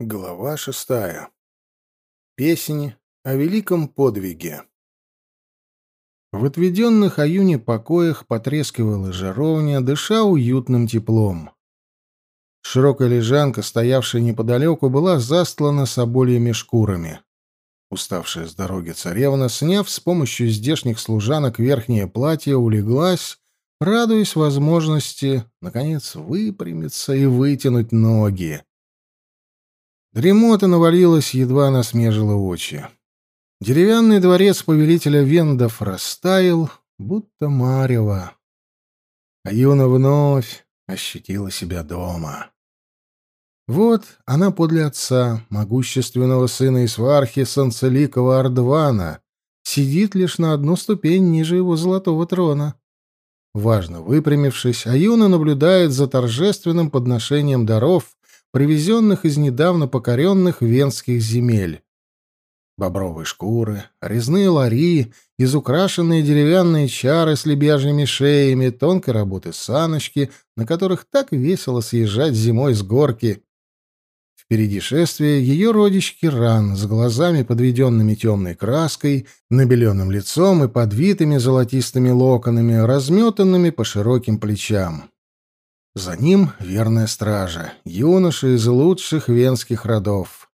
Глава шестая. Песни о великом подвиге. В отведенных Аюне покоях потрескивала жаровня, дыша уютным теплом. Широкая лежанка, стоявшая неподалеку, была застлана собольями шкурами. Уставшая с дороги царевна, сняв с помощью здешних служанок верхнее платье, улеглась, радуясь возможности, наконец, выпрямиться и вытянуть ноги. Дремота навалилась, едва она смежила очи. Деревянный дворец повелителя Вендов растаял, будто марево. А Юна вновь ощутила себя дома. Вот она подле отца, могущественного сына Исвархи Санцеликова Ардвана, сидит лишь на одну ступень ниже его золотого трона. Важно выпрямившись, Аюна наблюдает за торжественным подношением даров привезенных из недавно покоренных венских земель. Бобровые шкуры, резные лари, изукрашенные деревянные чары с лебяжьими шеями, тонкой работы саночки, на которых так весело съезжать зимой с горки. Впереди шествия ее родич Киран с глазами, подведенными темной краской, набеленным лицом и подвитыми золотистыми локонами, разметанными по широким плечам. За ним верная стража, юноша из лучших венских родов.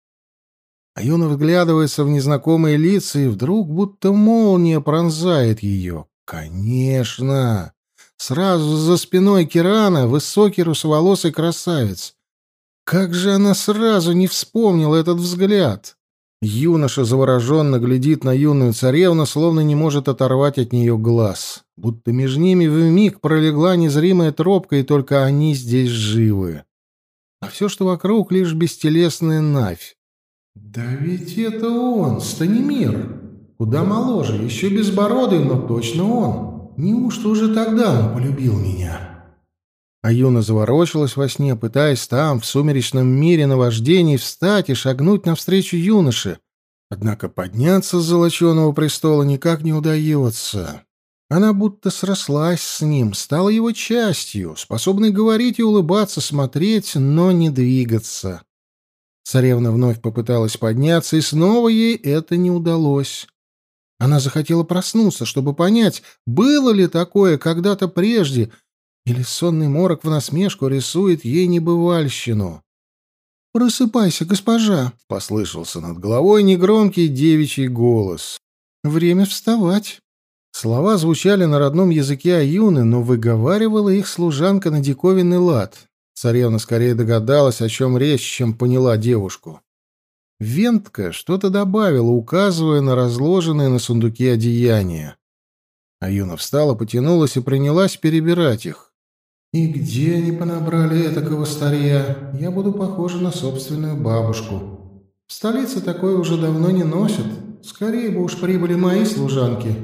А юна вглядывается в незнакомые лица, и вдруг будто молния пронзает ее. Конечно! Сразу за спиной Кирана высокий русоволосый красавец. Как же она сразу не вспомнила этот взгляд! Юноша завороженно глядит на юную царевну, словно не может оторвать от нее глаз. Будто между ними вмиг пролегла незримая тропка, и только они здесь живы. А все, что вокруг, лишь бестелесная навь. «Да ведь это он, Станимир! Куда моложе, еще безбородый, но точно он! Неужто уже тогда он полюбил меня?» А Юна заворочилась во сне, пытаясь там, в сумеречном мире наваждений, встать и шагнуть навстречу юноше. Однако подняться с золоченого престола никак не удается. Она будто срослась с ним, стала его частью, способной говорить и улыбаться, смотреть, но не двигаться. Царевна вновь попыталась подняться, и снова ей это не удалось. Она захотела проснуться, чтобы понять, было ли такое когда-то прежде — или сонный морок в насмешку рисует ей небывальщину? «Просыпайся, госпожа!» — послышался над головой негромкий девичий голос. «Время вставать!» Слова звучали на родном языке Аюны, но выговаривала их служанка на диковинный лад. Царевна скорее догадалась, о чем речь, чем поняла девушку. Вентка что-то добавила, указывая на разложенные на сундуке одеяния. Аюна встала, потянулась и принялась перебирать их. И где они понабрали этакого старья? Я буду похожа на собственную бабушку. В столице такое уже давно не носят. Скорее бы уж прибыли мои служанки.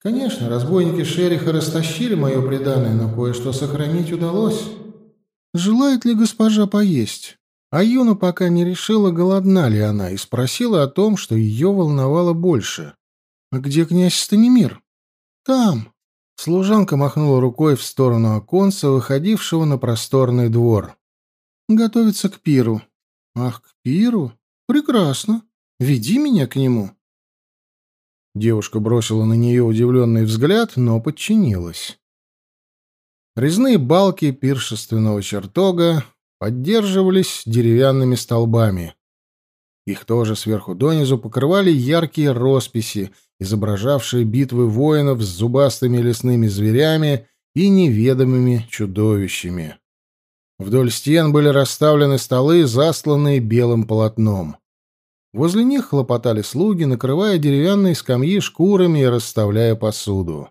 Конечно, разбойники шериха растащили мое преданное, но кое-что сохранить удалось. Желает ли госпожа поесть? А Юна пока не решила, голодна ли она, и спросила о том, что ее волновало больше. «А где князь Станимир?» «Там», Служанка махнула рукой в сторону оконца, выходившего на просторный двор. «Готовится к пиру». «Ах, к пиру? Прекрасно. Веди меня к нему». Девушка бросила на нее удивленный взгляд, но подчинилась. Резные балки пиршественного чертога поддерживались деревянными столбами. Их тоже сверху донизу покрывали яркие росписи — изображавшие битвы воинов с зубастыми лесными зверями и неведомыми чудовищами. Вдоль стен были расставлены столы, засланные белым полотном. Возле них хлопотали слуги, накрывая деревянные скамьи шкурами и расставляя посуду.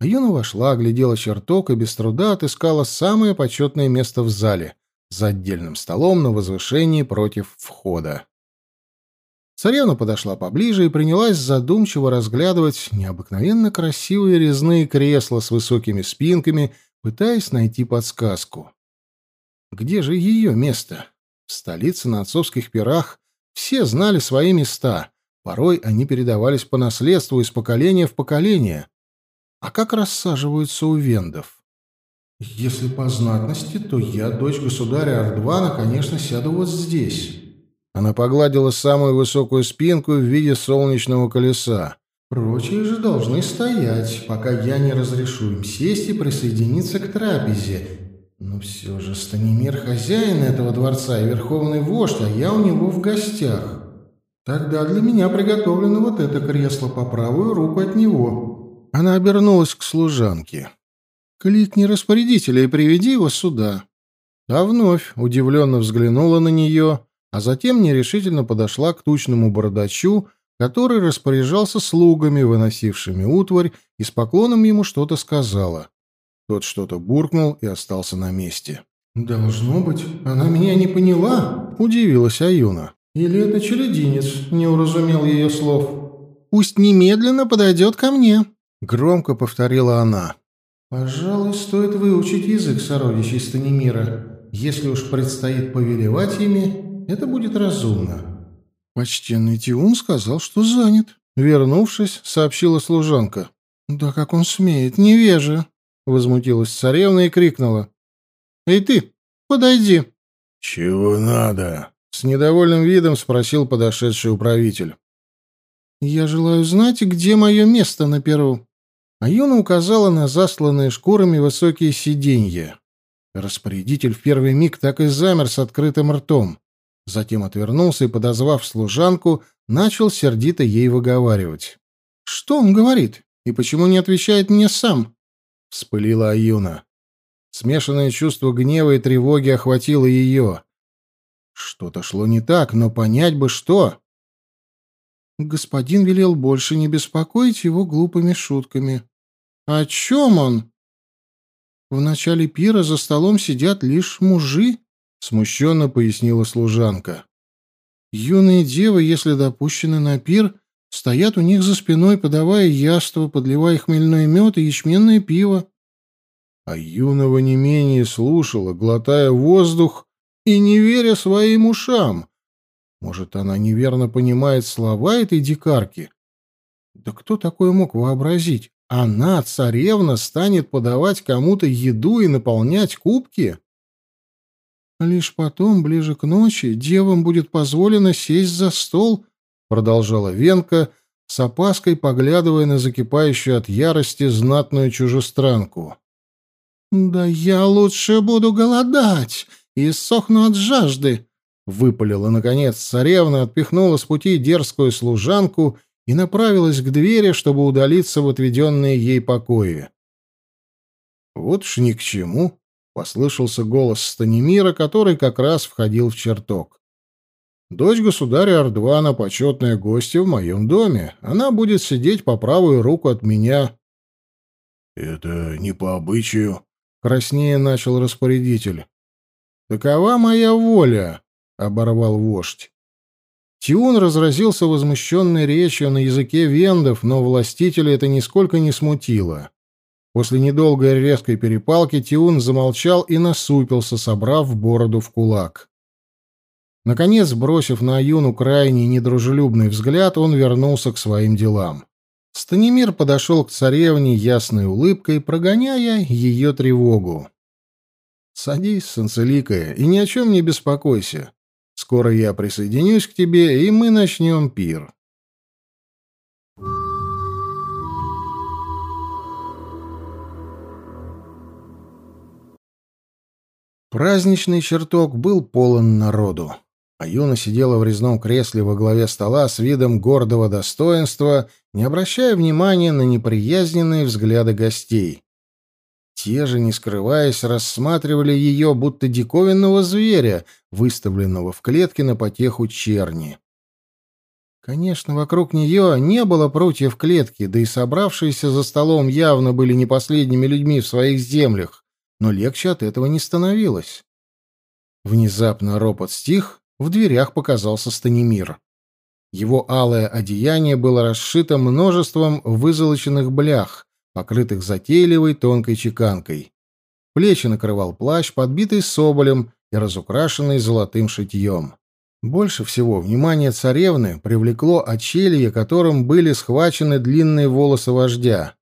Юна вошла, глядела чертог и без труда отыскала самое почетное место в зале, за отдельным столом на возвышении против входа. Царевна подошла поближе и принялась задумчиво разглядывать необыкновенно красивые резные кресла с высокими спинками, пытаясь найти подсказку. Где же ее место? В столице на отцовских пирах все знали свои места. Порой они передавались по наследству из поколения в поколение. А как рассаживаются у вендов? Если по знатности, то я, дочь государя Ардвана, конечно, сяду вот здесь. Она погладила самую высокую спинку в виде солнечного колеса. Прочие же должны стоять, пока я не разрешу им сесть и присоединиться к трапезе. Но все же Станимир хозяин этого дворца и верховный вождь, а я у него в гостях. Тогда для меня приготовлено вот это кресло по правую руку от него. Она обернулась к служанке. Кликни распорядителя и приведи его сюда. А вновь удивленно взглянула на нее, а затем нерешительно подошла к тучному бородачу, который распоряжался слугами, выносившими утварь, и с поклоном ему что-то сказала. Тот что-то буркнул и остался на месте. «Должно быть, она меня не поняла», — удивилась Аюна. «Или это черединец не уразумел ее слов?» «Пусть немедленно подойдет ко мне», — громко повторила она. Пожалуй, стоит выучить язык сородичей Станимира. Если уж предстоит повелевать ими, это будет разумно. Почтенный Тиун сказал, что занят. Вернувшись, сообщила служанка. «Да как он смеет, невежа!» Возмутилась царевна и крикнула. «Эй ты, подойди!» «Чего надо?» С недовольным видом спросил подошедший управитель. «Я желаю знать, где мое место на перу», а Юна указала на засланные шкурами высокие сиденья. Распорядитель в первый миг так и замер с открытым ртом. Затем отвернулся и, подозвав служанку, начал сердито ей выговаривать. «Что он говорит? И почему не отвечает мне сам?» — вспылила Аюна. Смешанное чувство гнева и тревоги охватило ее. Что-то шло не так, но понять бы что. Господин велел больше не беспокоить его глупыми шутками. О чем он? В начале пира за столом сидят лишь мужи, смущенно пояснила служанка. Юные девы, если допущены на пир, стоят у них за спиной, подавая яство, подливая хмельной мед и ячменное пиво. А юного не менее слушала, глотая воздух и не веря своим ушам. Может, она неверно понимает слова этой дикарки? Да кто такое мог вообразить? Она, царевна, станет подавать кому-то еду и наполнять кубки? Лишь потом, ближе к ночи, девам будет позволено сесть за стол, продолжала Венка, с опаской поглядывая на закипающую от ярости знатную чужестранку. «Да я лучше буду голодать и сохну от жажды», — выпалила, наконец, царевна, отпихнула с пути дерзкую служанку и направилась к двери, чтобы удалиться в отведенные ей покои. «Вот ж ни к чему», — послышался голос Станимира, который как раз входил в чертог. «Дочь государя Ардвана — почетная гостья в моем доме. Она будет сидеть по правую руку от меня». «Это не по обычаю», — краснее начал распорядитель. «Такова моя воля», — оборвал вождь. Тиун разразился возмущенной речью на языке вендов, но властителя это нисколько не смутило. После недолгой резкой перепалки Тиун замолчал и насупился, собрав бороду в кулак. Наконец, бросив на Аюну крайне недружелюбный взгляд, он вернулся к своим делам. Станимир подошел к царевне ясной улыбкой, прогоняя ее тревогу. «Садись, Санцеликая, и ни о чем не беспокойся. Скоро я присоединюсь к тебе, и мы начнем пир. Праздничный чертог был полон народу. А Юна сидела в резном кресле во главе стола с видом гордого достоинства, не обращая внимания на неприязненные взгляды гостей. Те же, не скрываясь, рассматривали ее, будто диковинного зверя, выставленного в клетке на потеху черни. Конечно, вокруг нее не было прутьев клетки, да и собравшиеся за столом явно были не последними людьми в своих землях, но легче от этого не становилось. Внезапно ропот стих, в дверях показался Станимир. Его алое одеяние было расшито множеством вызолоченных блях, покрытых затейливой тонкой чеканкой. Плечи накрывал плащ, подбитый соболем и разукрашенный золотым шитьем. Больше всего внимание царевны привлекло очелье, которым были схвачены длинные волосы вождя.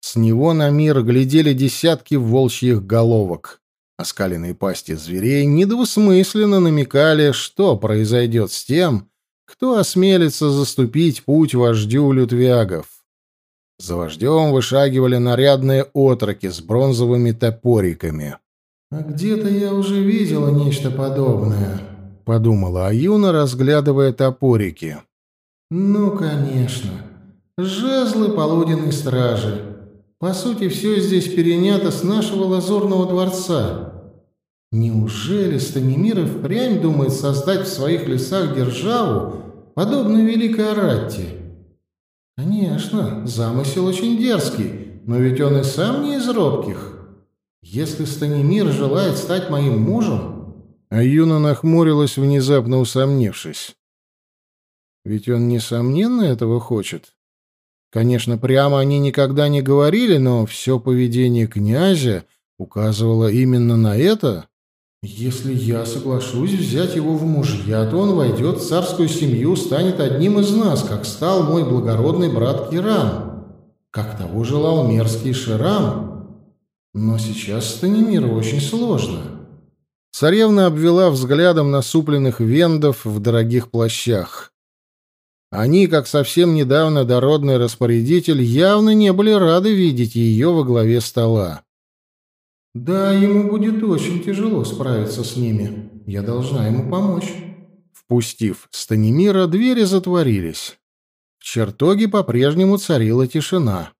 С него на мир глядели десятки волчьих головок. Оскаленные пасти зверей недвусмысленно намекали, что произойдет с тем, кто осмелится заступить путь вождю лютвягов. За вождем вышагивали нарядные отроки с бронзовыми топориками. «А где-то я уже видела нечто подобное», — подумала Аюна, разглядывая топорики. «Ну, конечно. Жезлы полуденной стражи. По сути, все здесь перенято с нашего лазурного дворца. Неужели Станимир впрямь думает создать в своих лесах державу, подобную Великой Аратте?» Конечно, замысел очень дерзкий, но ведь он и сам не из робких. Если Станимир желает стать моим мужем... А Юна нахмурилась, внезапно усомнившись. Ведь он, несомненно, этого хочет. Конечно, прямо они никогда не говорили, но все поведение князя указывало именно на это. Если я соглашусь взять его в мужья, то он войдет в царскую семью, станет одним из нас, как стал мой благородный брат Киран, как того желал мерзкий Ширам. Но сейчас Станимиру очень сложно. Царевна обвела взглядом насупленных вендов в дорогих плащах. Они, как совсем недавно дородный распорядитель, явно не были рады видеть ее во главе стола. Да, ему будет очень тяжело справиться с ними. Я должна ему помочь. Впустив Станимира, двери затворились. В чертоге по-прежнему царила тишина.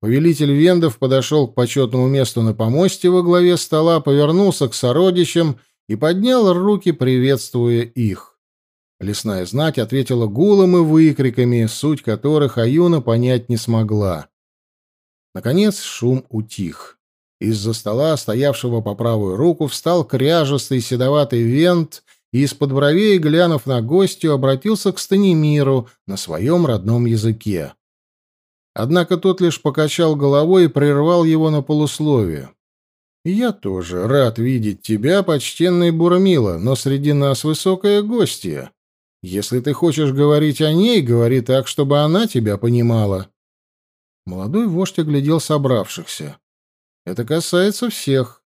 Повелитель Вендов подошел к почетному месту на помосте во главе стола, повернулся к сородичам и поднял руки, приветствуя их. Лесная знать ответила гулом и выкриками, суть которых Аюна понять не смогла. Наконец шум утих. Из-за стола, стоявшего по правую руку, встал кряжестый седоватый вент и из-под бровей, глянув на гостю, обратился к Станимиру на своем родном языке. Однако тот лишь покачал головой и прервал его на полусловие. «Я тоже рад видеть тебя, почтенный Бурмила, но среди нас высокая гостья. Если ты хочешь говорить о ней, говори так, чтобы она тебя понимала». Молодой вождь оглядел собравшихся. Это касается всех.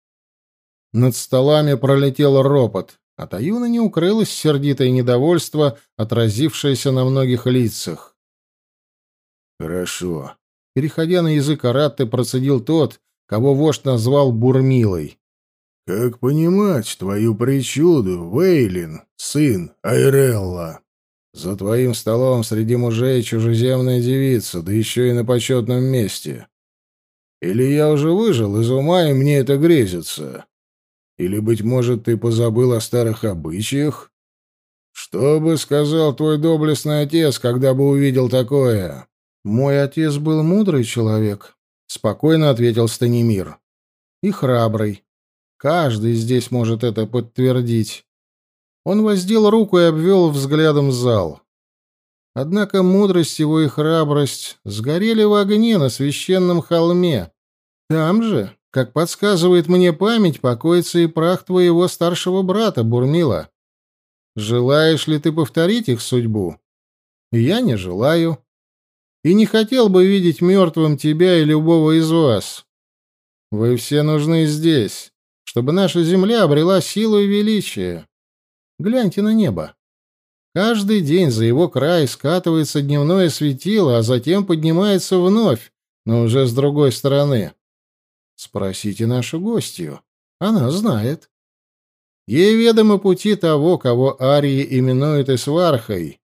Над столами пролетел ропот. От Аюна не укрылось сердитое недовольство, отразившееся на многих лицах. «Хорошо». Переходя на язык Аратты, процедил тот, кого вождь назвал Бурмилой. «Как понимать твою причуду, Вейлин, сын Айрелла? За твоим столом среди мужей чужеземная девица, да еще и на почетном месте. Или я уже выжил из ума, и мне это грезится? Или, быть может, ты позабыл о старых обычаях? Что бы сказал твой доблестный отец, когда бы увидел такое? Мой отец был мудрый человек, спокойно ответил Станимир. И храбрый. Каждый здесь может это подтвердить. Он воздел руку и обвел взглядом зал. Однако мудрость его и храбрость сгорели в огне на священном холме. Там же, как подсказывает мне память, покоится и прах твоего старшего брата Бурмила. Желаешь ли ты повторить их судьбу? Я не желаю. И не хотел бы видеть мертвым тебя и любого из вас. Вы все нужны здесь, чтобы наша земля обрела силу и величие. Гляньте на небо. Каждый день за его край скатывается дневное светило, а затем поднимается вновь, но уже с другой стороны. Спросите нашу гостью. Она знает. Ей ведомы пути того, кого Арии именуют Исвархой.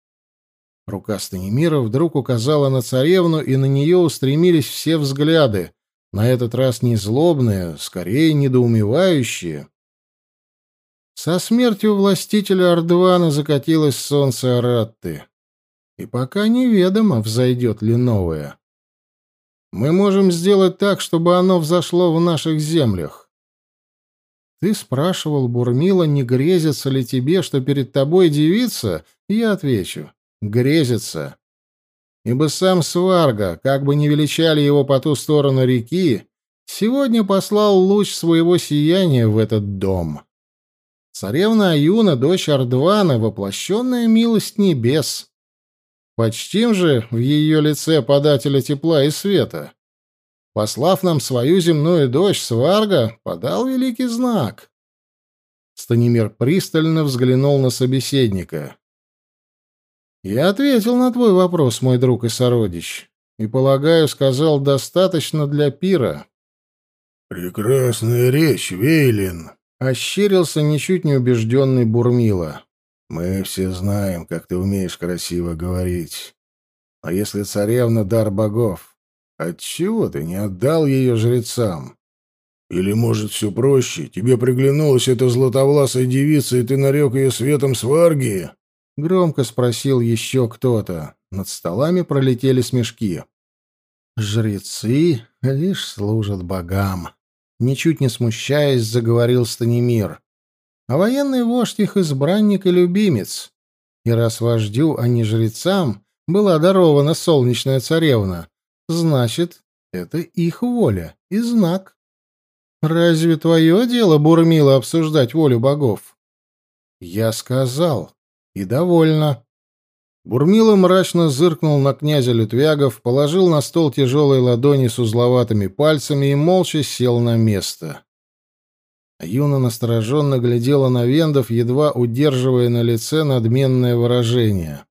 Рука Станимира вдруг указала на царевну, и на нее устремились все взгляды, на этот раз не злобные, скорее недоумевающие. Со смертью властителя Ардвана закатилось солнце Аратты, и пока неведомо, взойдет ли новое. Мы можем сделать так, чтобы оно взошло в наших землях. Ты спрашивал Бурмила, не грезится ли тебе, что перед тобой девица? Я отвечу: грезится. Ибо сам Сварга, как бы ни величали его по ту сторону реки, сегодня послал луч своего сияния в этот дом. Царевна Аюна, дочь Ардвана, воплощенная милость небес. Почтим же в ее лице подателя тепла и света. послав нам свою земную дочь, Сварга, подал великий знак. Станимир пристально взглянул на собеседника. «Я ответил на твой вопрос, мой друг и сородич, и, полагаю, сказал достаточно для пира». «Прекрасная речь, Вейлин!» — ощерился ничуть не убежденный Бурмила. «Мы все знаем, как ты умеешь красиво говорить. А если царевна — дар богов, отчего ты не отдал ее жрецам?» Или, может, все проще? Тебе приглянулась эта златовласая девица, и ты нарек ее светом сварги?» Громко спросил еще кто-то. Над столами пролетели смешки. «Жрецы лишь служат богам», — ничуть не смущаясь, заговорил Станимир. «А военный вождь их избранник и любимец. И раз вождю, а не жрецам, была дарована солнечная царевна, значит, это их воля и знак». Разве твое дело, Бурмила, обсуждать волю богов? Я сказал. И довольно. Бурмила мрачно зыркнул на князя Лютвягов, положил на стол тяжелые ладони с узловатыми пальцами и молча сел на место. Юна настороженно глядела на Вендов, едва удерживая на лице надменное выражение.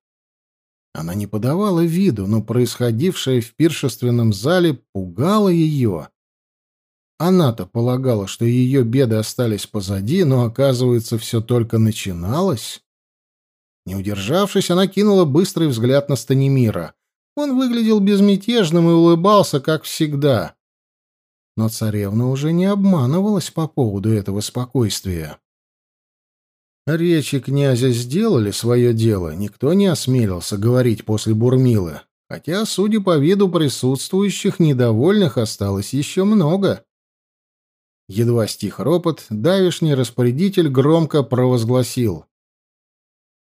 Она не подавала виду, но происходившее в пиршественном зале пугало ее. Она-то полагала, что ее беды остались позади, но, оказывается, все только начиналось. Не удержавшись, она кинула быстрый взгляд на Станимира. Он выглядел безмятежным и улыбался, как всегда. Но царевна уже не обманывалась по поводу этого спокойствия. Речи князя сделали свое дело, никто не осмелился говорить после Бурмилы, хотя, судя по виду присутствующих, недовольных осталось еще много. Едва стих ропот, давишний распорядитель громко провозгласил.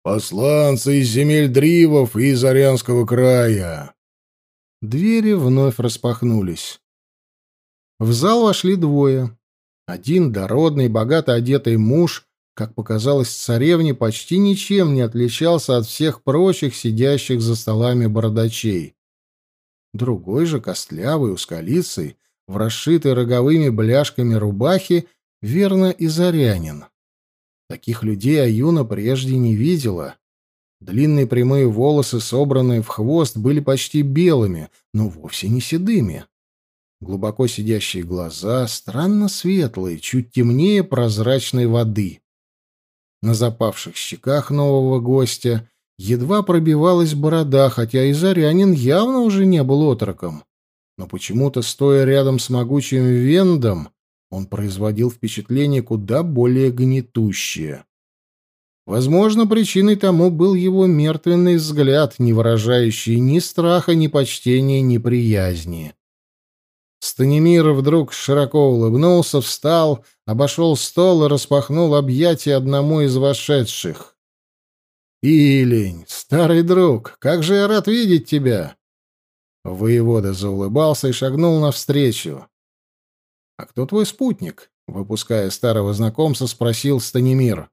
«Посланцы из земель Дривов и из Арянского края!» Двери вновь распахнулись. В зал вошли двое. Один дородный, богато одетый муж, как показалось царевне, почти ничем не отличался от всех прочих сидящих за столами бородачей. Другой же, костлявый, узколицый, в расшитой роговыми бляшками рубахе, верно, и зарянин. Таких людей Аюна прежде не видела. Длинные прямые волосы, собранные в хвост, были почти белыми, но вовсе не седыми. Глубоко сидящие глаза, странно светлые, чуть темнее прозрачной воды. На запавших щеках нового гостя едва пробивалась борода, хотя и Зарянин явно уже не был отроком но почему-то, стоя рядом с могучим Вендом, он производил впечатление куда более гнетущее. Возможно, причиной тому был его мертвенный взгляд, не выражающий ни страха, ни почтения, ни приязни. Станимир вдруг широко улыбнулся, встал, обошел стол и распахнул объятия одному из вошедших. «Илень, старый друг, как же я рад видеть тебя! Воевода заулыбался и шагнул навстречу. «А кто твой спутник?» — выпуская старого знакомца, спросил Станимир.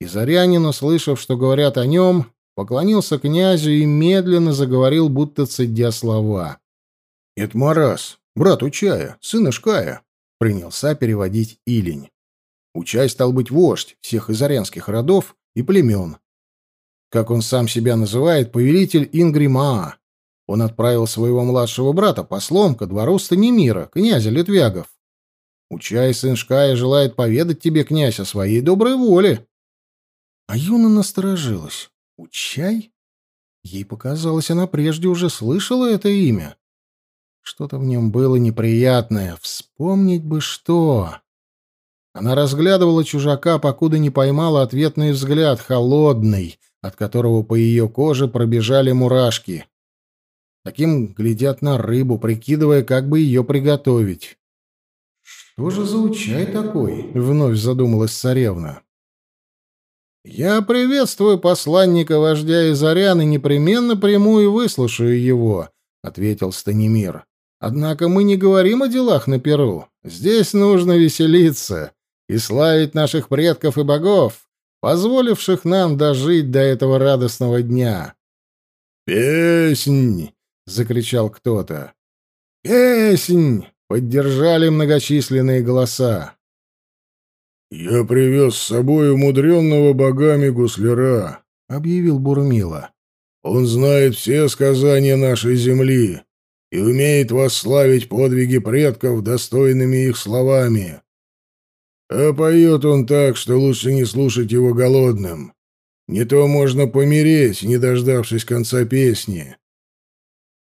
И Зарянин, услышав, что говорят о нем, поклонился князю и медленно заговорил, будто цедя слова. «Это Марас, брат Учая, сын Ишкая», — принялся переводить Илень. Учай стал быть вождь всех изарянских родов и племен. Как он сам себя называет, повелитель Ингримаа, он отправил своего младшего брата послом ко двору Станимира, князя Литвягов. Учай, сын Шкая, желает поведать тебе, князь, о своей доброй воле. А Юна насторожилась. Учай? Ей показалось, она прежде уже слышала это имя. Что-то в нем было неприятное. Вспомнить бы что. Она разглядывала чужака, покуда не поймала ответный взгляд, холодный, от которого по ее коже пробежали мурашки. Таким глядят на рыбу, прикидывая, как бы ее приготовить. «Что же за учай такой?» — вновь задумалась царевна. «Я приветствую посланника вождя Изарян и непременно приму и выслушаю его», — ответил Станимир. «Однако мы не говорим о делах на Перу. Здесь нужно веселиться и славить наших предков и богов, позволивших нам дожить до этого радостного дня». «Песнь!» закричал кто-то. Песнь!» — поддержали многочисленные голоса. «Я привез с собой умудренного богами гусляра», — объявил Бурмила. «Он знает все сказания нашей земли и умеет восславить подвиги предков достойными их словами. А поет он так, что лучше не слушать его голодным. Не то можно помереть, не дождавшись конца песни».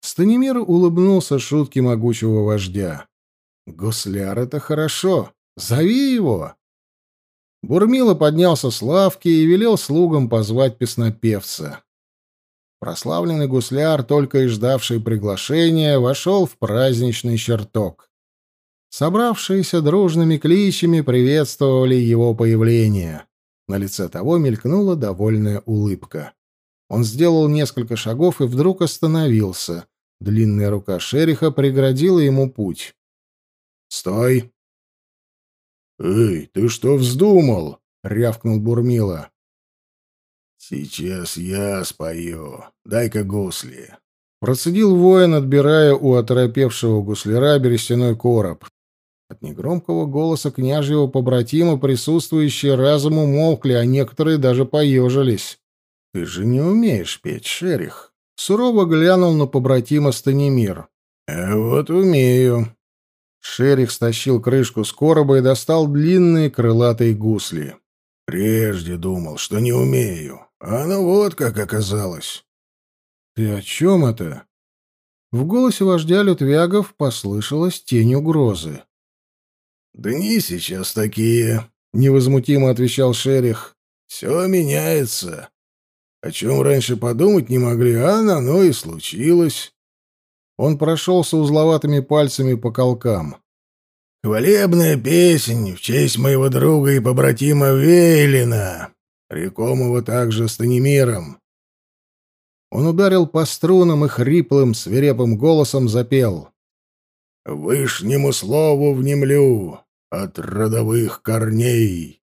Станимир улыбнулся шутке могучего вождя. «Гусляр — это хорошо. Зови его!» Бурмила поднялся с лавки и велел слугам позвать песнопевца. Прославленный гусляр, только и ждавший приглашения, вошел в праздничный чертог. Собравшиеся дружными кличами приветствовали его появление. На лице того мелькнула довольная улыбка. Он сделал несколько шагов и вдруг остановился. Длинная рука шериха преградила ему путь. «Стой!» «Эй, ты что вздумал?» — рявкнул Бурмила. «Сейчас я спою. Дай-ка гусли». Процедил воин, отбирая у оторопевшего гусляра берестяной короб. От негромкого голоса княжьего побратима присутствующие разом умолкли, а некоторые даже поежились. «Ты же не умеешь петь, шерих!» Сурово глянул на побратима Станимир. «А вот умею». Шерих стащил крышку с короба и достал длинные крылатые гусли. «Прежде думал, что не умею. А ну вот как оказалось. Ты о чем это? В голосе вождя Лютвягов послышалась тень угрозы. «Дни сейчас такие», — невозмутимо отвечал Шерих. «Все меняется. О чем раньше подумать не могли, а оно и случилось». Он прошелся узловатыми пальцами по колкам. «Хвалебная песень в честь моего друга и побратима Вейлина рекомого также Станимиром. Он ударил по струнам и хриплым, свирепым голосом запел. «Вышнему слову внемлю от родовых корней.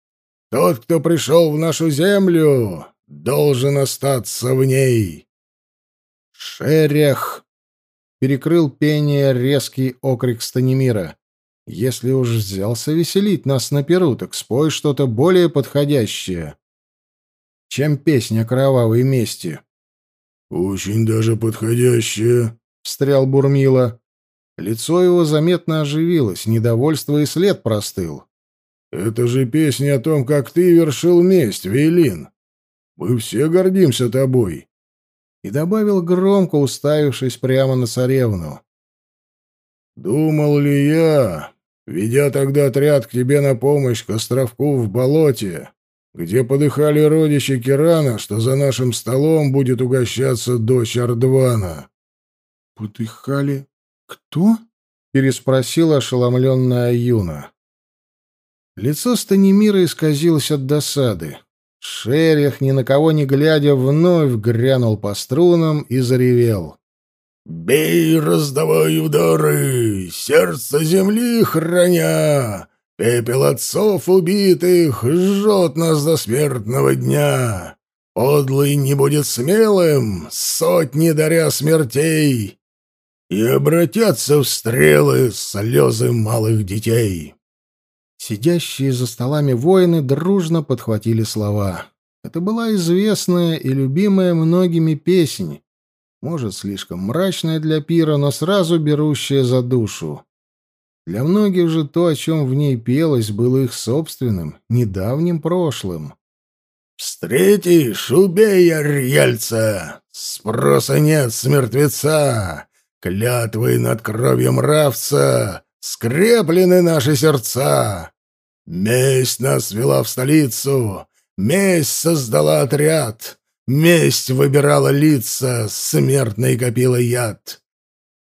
Тот, кто пришел в нашу землю, должен остаться в ней». «Шерех!» — перекрыл пение резкий окрик Станимира. «Если уж взялся веселить нас на перу, так спой что-то более подходящее» чем песня кровавой мести. «Очень даже подходящая», — встрял Бурмила. Лицо его заметно оживилось, недовольство и след простыл. «Это же песня о том, как ты вершил месть, Вейлин. Мы все гордимся тобой». И добавил громко, уставившись прямо на царевну. «Думал ли я, ведя тогда отряд к тебе на помощь к островку в болоте, где подыхали родичи Кирана, что за нашим столом будет угощаться дочь Ардвана. — Подыхали кто? — переспросила ошеломленная Юна. Лицо Станимира исказилось от досады. Шерих, ни на кого не глядя, вновь грянул по струнам и заревел. «Бей, раздавай удары, сердце земли храня, Пепел отцов убитых жжет нас до смертного дня. Подлый не будет смелым, сотни даря смертей, и обратятся в стрелы слезы малых детей. Сидящие за столами воины дружно подхватили слова. Это была известная и любимая многими песнь, может, слишком мрачная для пира, но сразу берущая за душу. Для многих же то, о чем в ней пелось, было их собственным, недавним прошлым. «Встретишь, убей арьяльца! Спроса нет с мертвеца! Клятвы над кровью мравца! Скреплены наши сердца! Месть нас вела в столицу, месть создала отряд, месть выбирала лица, смертный копила яд.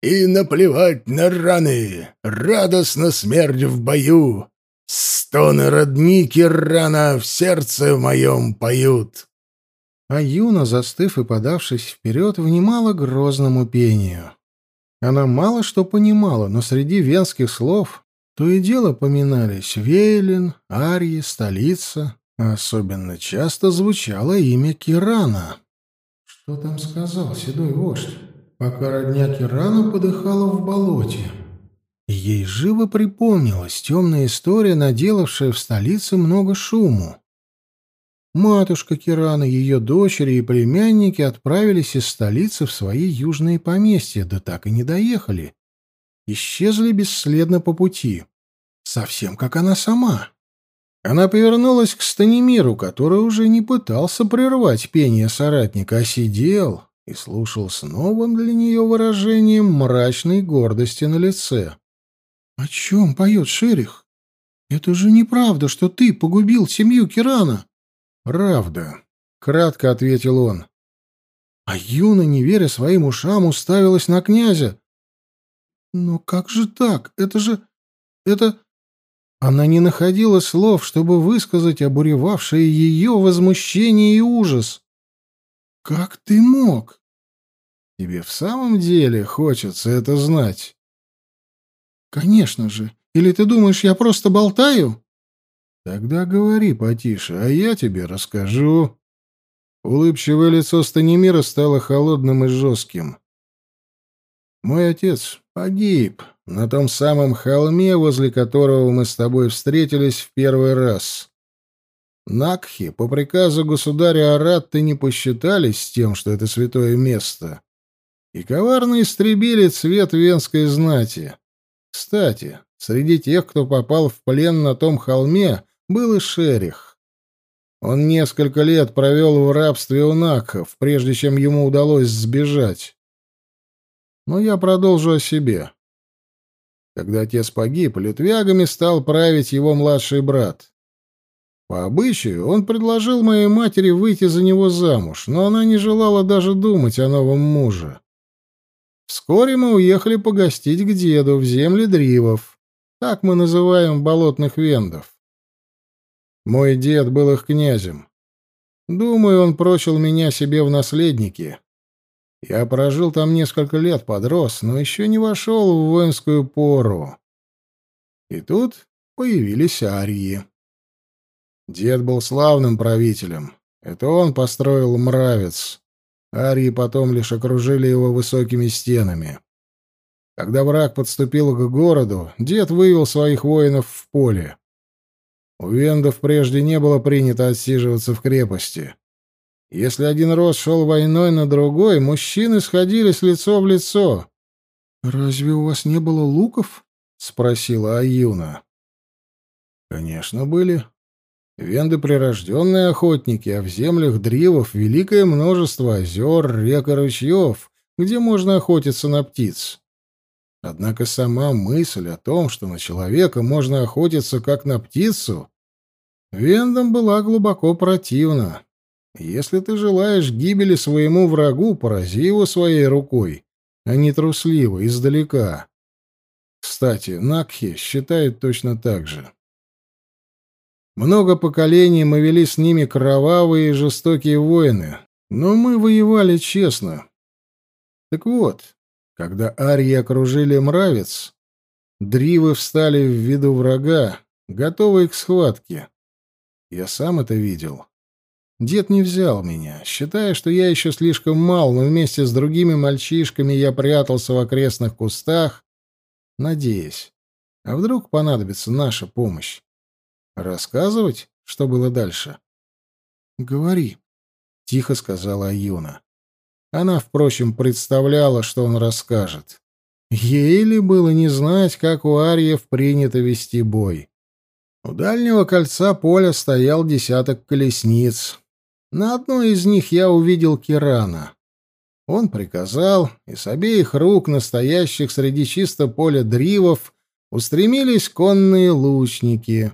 И наплевать на раны, радостно смерть в бою. Стоны родники рана в сердце моем поют. А Юна, застыв и подавшись вперед, внимала грозному пению. Она мало что понимала, но среди венских слов то и дело поминались Вейлин, Арьи, столица, а особенно часто звучало имя Кирана. «Что там сказал седой вождь?» Пока родня Кирану подыхала в болоте. Ей живо припомнилась темная история, наделавшая в столице много шуму. Матушка Кирана, ее дочери и племянники отправились из столицы в свои южные поместья, да так и не доехали. Исчезли бесследно по пути. Совсем как она сама. Она повернулась к Станимиру, который уже не пытался прервать пение соратника, а сидел и слушал с новым для нее выражением мрачной гордости на лице. «О чем поет Шерих? Это же неправда, что ты погубил семью Кирана!» «Правда», — кратко ответил он. А Юна, не веря своим ушам, уставилась на князя. «Но как же так? Это же... это...» Она не находила слов, чтобы высказать обуревавшее ее возмущение и ужас. «Как ты мог?» «Тебе в самом деле хочется это знать?» «Конечно же. Или ты думаешь, я просто болтаю?» «Тогда говори потише, а я тебе расскажу». Улыбчивое лицо Станимира стало холодным и жестким. «Мой отец погиб на том самом холме, возле которого мы с тобой встретились в первый раз. Накхи по приказу государя Аратты не посчитались с тем, что это святое место, и коварно истребили цвет венской знати. Кстати, среди тех, кто попал в плен на том холме, был и Шерих. Он несколько лет провел в рабстве у Накхов, прежде чем ему удалось сбежать. Но я продолжу о себе. Когда отец погиб, литвягами стал править его младший брат. По обычаю он предложил моей матери выйти за него замуж, но она не желала даже думать о новом муже. Вскоре мы уехали погостить к деду в земли Дривов. Так мы называем болотных вендов. Мой дед был их князем. Думаю, он прочил меня себе в наследники. Я прожил там несколько лет, подрос, но еще не вошел в воинскую пору. И тут появились арии. Дед был славным правителем. Это он построил мравец. Арии потом лишь окружили его высокими стенами. Когда враг подступил к городу, дед вывел своих воинов в поле. У вендов прежде не было принято отсиживаться в крепости. Если один род шел войной на другой, мужчины сходились лицо в лицо. «Разве у вас не было луков?» — спросила Аюна. «Конечно, были. Венды — прирожденные охотники, а в землях Дривов великое множество озер, рек и ручьев, где можно охотиться на птиц. Однако сама мысль о том, что на человека можно охотиться как на птицу, Вендам была глубоко противна. Если ты желаешь гибели своему врагу, порази его своей рукой, а не трусливо, издалека. Кстати, Накхи считают точно так же. Много поколений мы вели с ними кровавые и жестокие войны, но мы воевали честно. Так вот, когда арии окружили мравец, дривы встали в виду врага, готовые к схватке. Я сам это видел. Дед не взял меня, считая, что я еще слишком мал, но вместе с другими мальчишками я прятался в окрестных кустах, надеясь, а вдруг понадобится наша помощь. Рассказывать, что было дальше? Говори, тихо сказала Аюна. Она, впрочем, представляла, что он расскажет. Ей ли было не знать, как у Арьев принято вести бой. У дальнего кольца поля стоял десяток колесниц. На одной из них я увидел Кирана. Он приказал, и с обеих рук, настоящих среди чисто поля дривов, устремились конные лучники.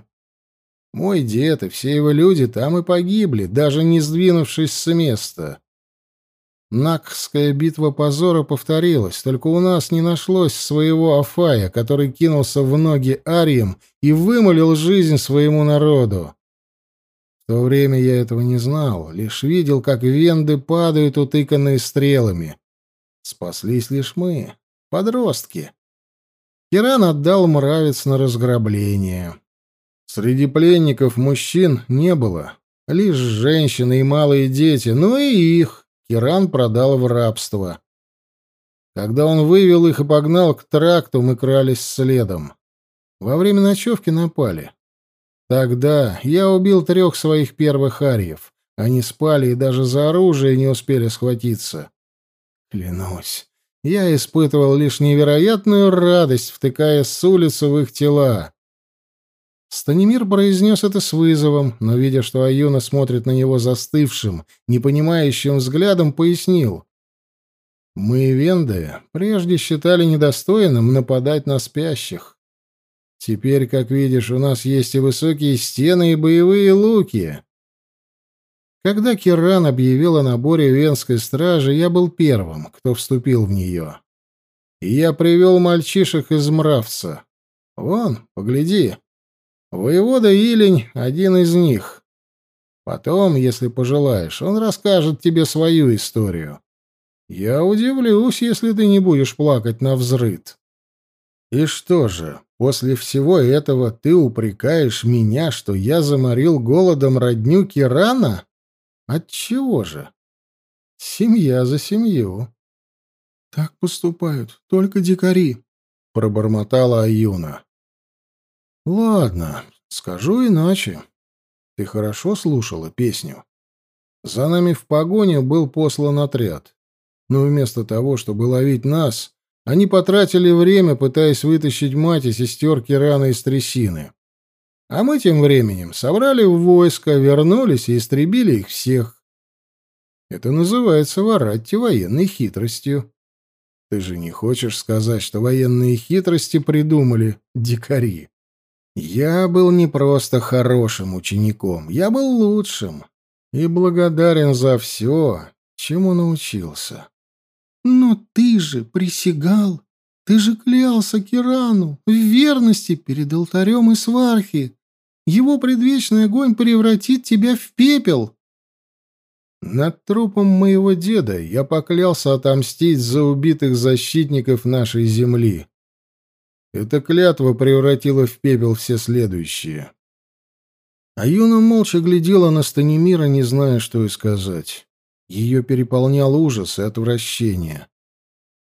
Мой дед и все его люди там и погибли, даже не сдвинувшись с места. Накхская битва позора повторилась, только у нас не нашлось своего Афая, который кинулся в ноги ариям и вымолил жизнь своему народу. В то время я этого не знал, лишь видел, как венды падают, утыканные стрелами. Спаслись лишь мы, подростки. Киран отдал мравец на разграбление. Среди пленников мужчин не было, лишь женщины и малые дети, но и их Киран продал в рабство. Когда он вывел их и погнал к тракту, мы крались следом. Во время ночевки напали. Тогда я убил трех своих первых арьев. Они спали и даже за оружие не успели схватиться. Клянусь, я испытывал лишь невероятную радость, втыкая с улицы в их тела. Станимир произнес это с вызовом, но, видя, что Аюна смотрит на него застывшим, непонимающим взглядом, пояснил. «Мы, венды, прежде считали недостойным нападать на спящих. Теперь, как видишь, у нас есть и высокие стены, и боевые луки. Когда Киран объявил о наборе венской стражи, я был первым, кто вступил в нее. И я привел мальчишек из Мравца. Вон, погляди. Воевода Илень — один из них. Потом, если пожелаешь, он расскажет тебе свою историю. Я удивлюсь, если ты не будешь плакать на взрыд. И что же, после всего этого ты упрекаешь меня, что я заморил голодом родню Кирана? Отчего же? Семья за семью. Так поступают только дикари, пробормотала Аюна. Ладно, скажу иначе. Ты хорошо слушала песню. За нами в погоню был послан отряд. Но вместо того, чтобы ловить нас, они потратили время, пытаясь вытащить мать и сестер Кирана из трясины. А мы тем временем собрали войско, вернулись и истребили их всех. Это называется воратти военной хитростью. Ты же не хочешь сказать, что военные хитрости придумали дикари? Я был не просто хорошим учеником, я был лучшим и благодарен за все, чему научился. Но ты же присягал, ты же клялся Кирану в верности перед алтарем и свархи. Его предвечный огонь превратит тебя в пепел. Над трупом моего деда я поклялся отомстить за убитых защитников нашей земли. Эта клятва превратила в пепел все следующие. А Юна молча глядела на Станимира, не зная, что и сказать. Ее переполнял ужас и отвращение.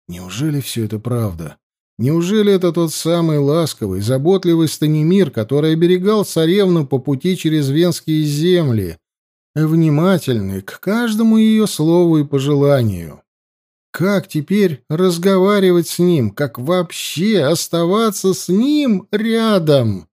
Неужели все это правда? Неужели это тот самый ласковый, заботливый Станимир, который оберегал царевну по пути через венские земли, внимательный к каждому ее слову и пожеланию? Как теперь разговаривать с ним? Как вообще оставаться с ним рядом?